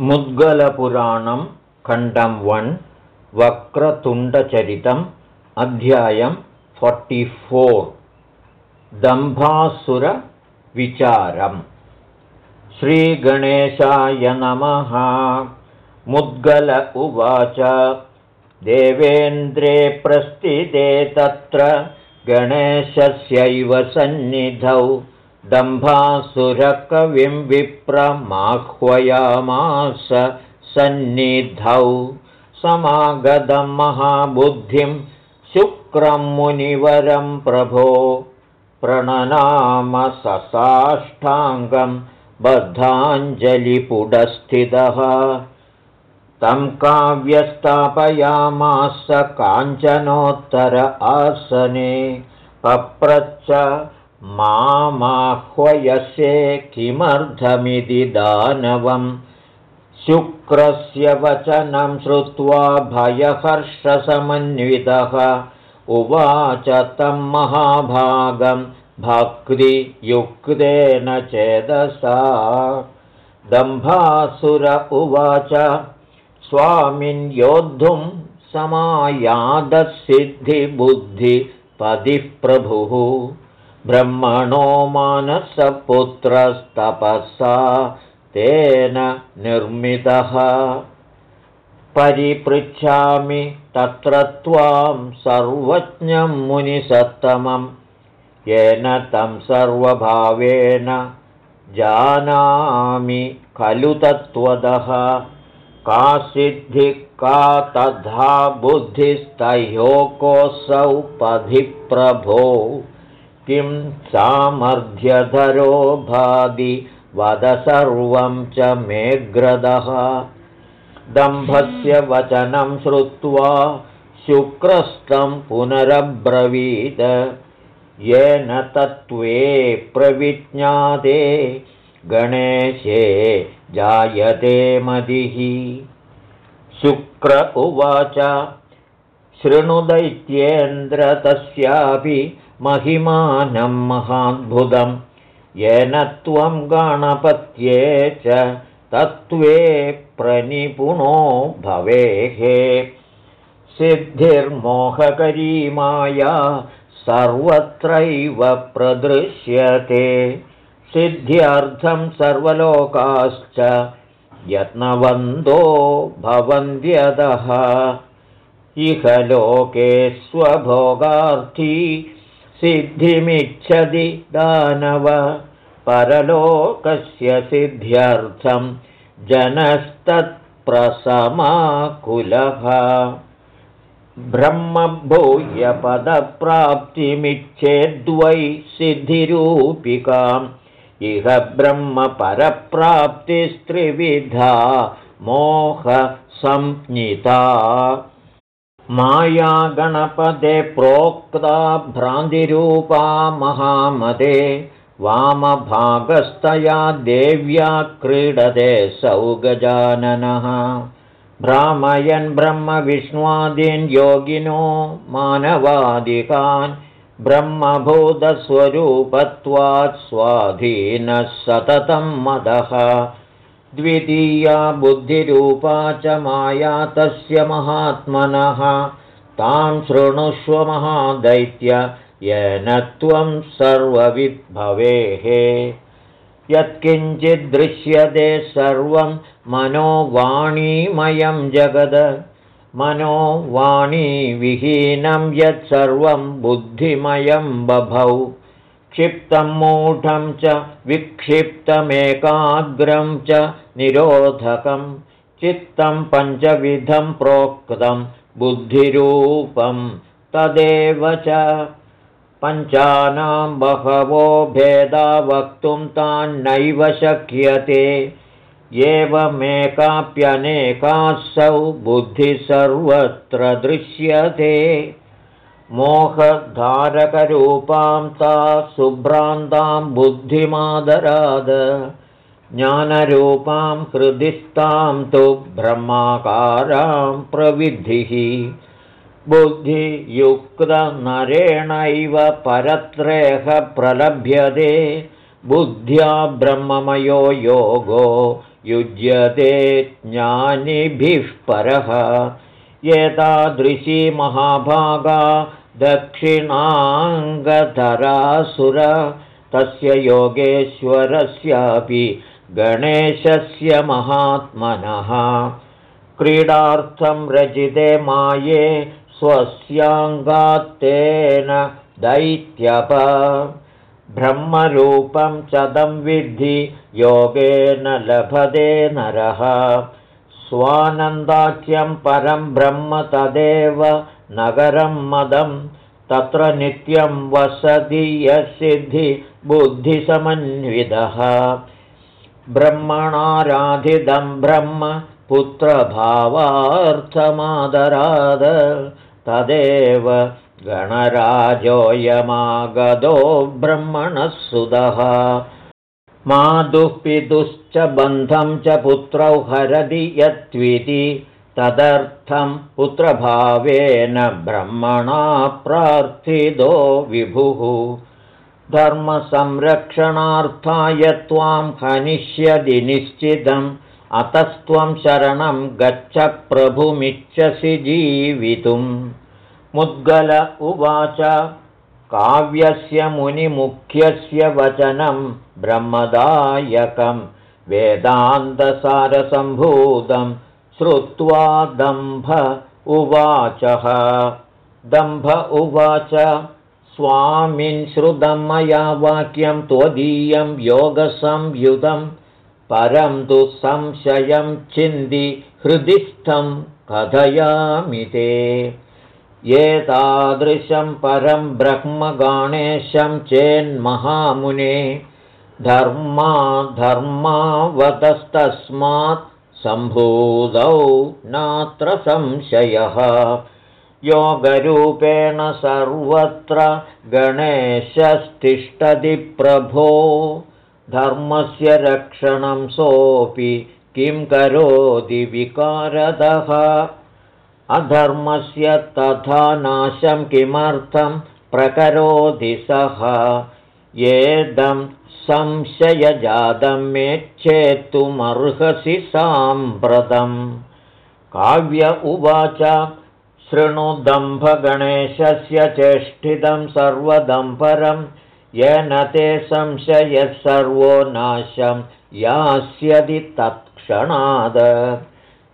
मुद्गलपुराणं खण्डं वन् वक्रतुण्डचरितम् अध्यायं फोर्टिफोर् दम्भासुरविचारम्। श्रीगणेशाय नमः। मुद्गल उवाच। देवेन्द्रे प्रस्थिते तत्र गणेशस्यैव सन्निधौ दम्भासुरकविं विप्रमाह्वयामास सन्निधौ। समागतं महाबुद्धिं शुक्रं मुनिवरं प्रभो। प्रणनामससाष्टाङ्गं बद्धाञ्जलिपुडस्थितः। तं काव्यस्थापयामास काञ्चनोत्तर आसने। पप्रच्च मामाह्वयसे किमर्थमिति दानवं शुक्रस्य वचनं श्रुत्वा भयहर्षसमन्वितः। उवाच तं महाभागं भक्तियुक्तेन चेदसा। दम्भासुर उवाच स्वामिन् योद्धुं समायादसिद्धिबुद्धिपदिः प्रभुः ब्रह्मणो मानसपुत्रस्तपसा तेन निर्मितः। परिपृच्छामि तत्र त्वां सर्वज्ञं मुनिसत्तमं येन तं सर्वभावेन जानामि खलु तत्त्वदः। का सिद्धिः का तथा बुद्धिस्तह्योकोऽसौ पधिप्रभो किं सामर्थ्यधरो भादि वद सर्वं च मेऽग्रदः दम्भस्य वचनं श्रुत्वा शुक्रस्तं पुनरब्रवीद येन तत्त्वे प्रविज्ञाते गणेशे जायते मदिः शुक्र उवाच शृणुदैत्येन्द्र तस्यापि महिमानं महाद्भुतं। येन त्वं गणपत्ये च तत्त्वे प्रनिपुणो भवेः। सिद्धिर्मोहकरी माया सर्वत्रैव प्रदृश्यते। सिद्ध्यर्थं सर्वलोकाश्च यत्नवन्दो भवन्त्यतः। इह लोके स्वभोगार्थी सिद्धिमिच्छति दानव परलोकस्य सिद्ध्यर्थं जनस्तत्प्रसमाकुलः। ब्रह्मभूयपदप्राप्तिमिच्छेद्वै सिद्धिरूपिकाम्। इह ब्रह्मपरप्राप्तिस्त्रिविधा मोहसंज्ञिता माया गणपदे प्रोक्ता भ्रान्तिरूपा महामदे वामभागस्तया देव्या क्रीडते सौगजाननः। भ्रामयन् ब्रह्मविष्णुवादीन् योगिनो मानवादिकान् ब्रह्मभूतस्वरूपत्वात् स्वाधीनः सततं मदः द्वितीया बुद्धिरूपा च माया तस्य महात्मनः। तां शृणुष्व महादैत्य येन त्वं सर्वविद्भवेः। यत्किञ्चिद्दृश्यते सर्वं मनोवाणीमयं जगद। मनोवाणीविहीनं यत्सर्वं बुद्धिमयं बभौ क्षिप्तं मूढं च विक्षिप्तमेकाग्रं च निरोधकं चित्तं पञ्चविधं प्रोक्तं बुद्धिरूपं तदेव च। पञ्चानां बहवो भेदा वक्तुं तान्नैव शक्यते एवमेकाप्यनेकासौ बुद्धिः सर्वत्र दृश्यते मोहधारकरूपां ता सुभ्रान्तां बुद्धिमादराद ज्ञानरूपां हृदिस्तां तु ब्रह्माकारां प्रविद्धिः बुद्धियुक्तनरेणैव परत्रेह प्रलभ्यते बुद्ध्या ब्रह्ममयो योगो युज्यते ज्ञानिभिः परः एतादृशी महाभागा दक्षिणाङ्गधरासुर तस्य योगेश्वरस्यापि गणेशस्य महात्मनः। क्रीडार्थं रचिते माये स्वस्याङ्गात्तेन दैत्यप। ब्रह्मरूपं चदं विद्धि योगेन लभते नरः स्वानन्दाख्यं परं ब्रह्म तदेव नगरं मदं तत्र नित्यं वसति यसिद्धि बुद्धिसमन्वितः ब्रह्मणाराधितं ब्रह्म पुत्रभावार्थमादराद तदेव गणराजोऽयमागदो ब्रह्मणः सुदः मातुः बन्धं च पुत्रौ हरदि यत्विति तदर्थं पुत्रभावेन ब्रह्मणा प्रार्थितो विभुः। धर्मसंरक्षणार्थाय त्वां हनिष्यदि निश्चितम् अतस्त्वं शरणं गच्छ प्रभुमिच्छसि जीवितुम्। मुद्गल उवाच काव्यस्य मुनिमुख्यस्य वचनं ब्रह्मदायकं वेदान्तसारसम्भूतं श्रुत्वा दम्भ उवाचः। दम्भ उवाच स्वामिन् श्रुतं मया वाक्यं त्वदीयं योगसंयुतं परं तु संशयं चिन्ति हृदिस्थं कथयामि ते एतादृशं परं ब्रह्मगाणेशं चेन्महामुने धर्मा धर्मावतस्तस्मात् सम्भूतौ नात्र संशयः। योगरूपेण सर्वत्र गणेशस्तिष्ठति प्रभो। धर्मस्य रक्षणं सोऽपि किं करोति विकारदः अधर्मस्य तथा नाशं किमर्थं प्रकरोति सः? येदं संशयजातं मेच्छेत्तुमर्हसि साम्प्रतम् काव्य उवाच शृणुदम्भगणेशस्य चेष्टितं सर्वदम्परम् येन ते संशयः सर्वो नाशं यास्यति तत्क्षणाद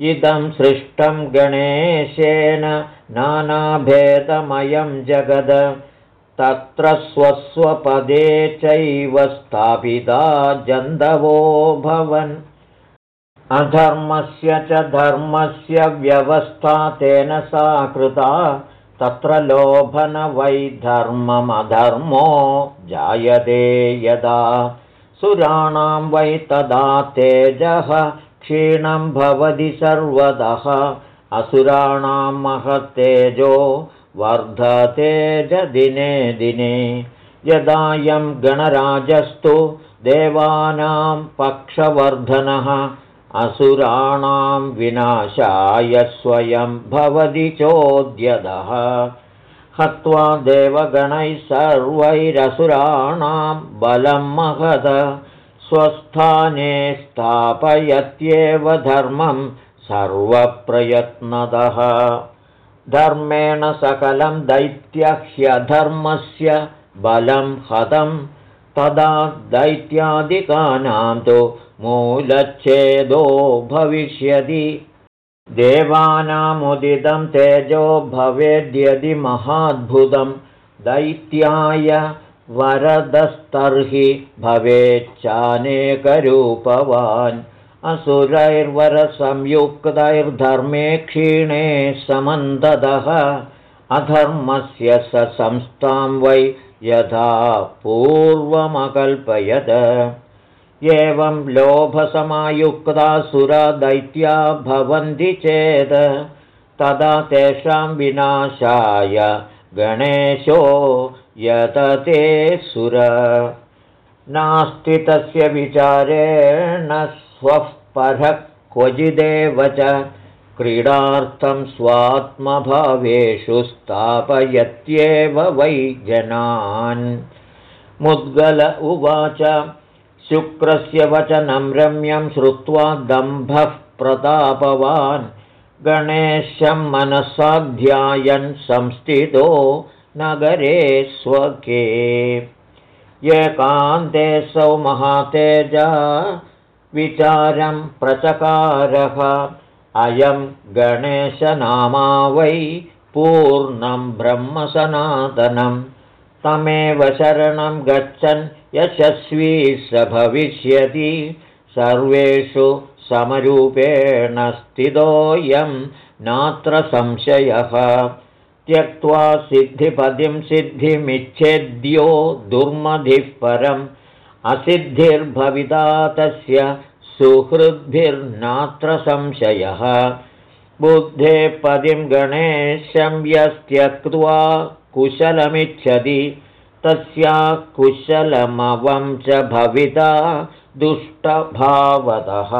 इदं सृष्टं गणेशेन नानाभेदमयं जगद। तत्र स्वस्वपदे चैव स्थापिता जन्दवो भवन्। अधर्मस्य च धर्मस्य व्यवस्था तेन सा कृता। तत्र लोभन वै धर्ममधर्मो जायते यदा। सुराणां वै तदा तेजः क्षीणं भवति सर्वतः असुराणां महत्तेजो वर्धतेज दिने दिने। यदायं गणराजस्तु देवानां पक्षवर्धनः असुराणां विनाशाय स्वयं भवति चोद्यदः। हत्वा देवगणैः सर्वैरसुराणां बलं महद स्वस्थाने स्थापयत्येव धर्मं सर्वप्रयत्नतः धर्मेण सकलं दैत्यह्यधर्मस्य बलं हतं तदा दैत्यादिकानां तु मूलच्छेदो भविष्यति। देवानामुदितं तेजो भवेद्यदि महाद्भुतं दैत्याय वरदस्तर्हि भवेच्चानेकरूपवान् असुरैर्वरसंयुक्तैर्धर्मे क्षीणे समन्ददः अधर्मस्य स संस्थां वै यथा पूर्वमकल्पयत्। एवं लोभसमायुक्तासुरदैत्या भवन्ति चेत् तदा तेषां विनाशाय गणेशो यतते सुर। नास्ति तस्य विचारेण स्वः परः क्वचिदेव च। क्रीडार्थं स्वात्मभावेषु स्थापयत्येव वै जनान्। मुद्गल उवाच। शुक्रस्य वचनं रम्यं श्रुत्वा दम्भः प्रतापवान्। गणेशं मनसाध्यायन् संस्थितो नगरे स्वके एकान्तेऽसौ महातेजा विचारं प्रचकारः। अयं गणेशनामा वै पूर्णं ब्रह्मसनातनं। तमेव शरणं गच्छन् यशस्वी स भविष्यति। सर्वेषु समरूपेण स्थितोऽयं नात्र संशयः त्यक्त्वा सिद्धिपदिं सिद्धिमिच्छेद्यो दुर्मधिः परम्। असिद्धिर्भविता तस्य सुहृद्भिर्नात्र संशयः। बुद्धे पदिं गणेशं यस्त्यक्त्वा कुशलमिच्छति तस्या कुशलमवं च भविता दुष्टभावतः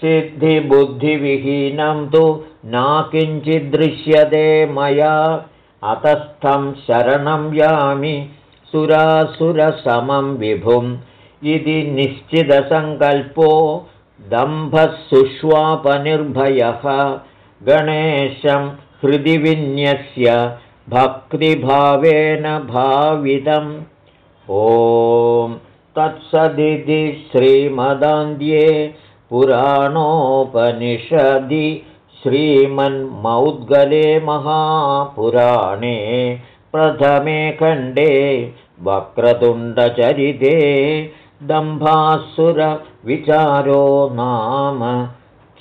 सिद्धिबुद्धिविहीनं तु नाकिञ्चिदृश्यते मया। अतस्थं शरणं यामि सुरासुरसमं विभुम्। इति निश्चितसङ्कल्पो दम्भः सुष्वापनिर्भयः गणेशं हृदि विन्यस्य भक्तिभावेन भावितम्। ॐ तत्सदिति श्रीमदान्ध्ये पुराणोपनिषदि श्रीमन्मौद्गले महापुराणे प्रथमे खण्डे वक्रतुण्डचरिते दम्भासुरविचारो नाम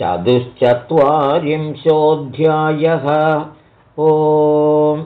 चतुश्चत्वारिंशोऽध्यायः। ओम्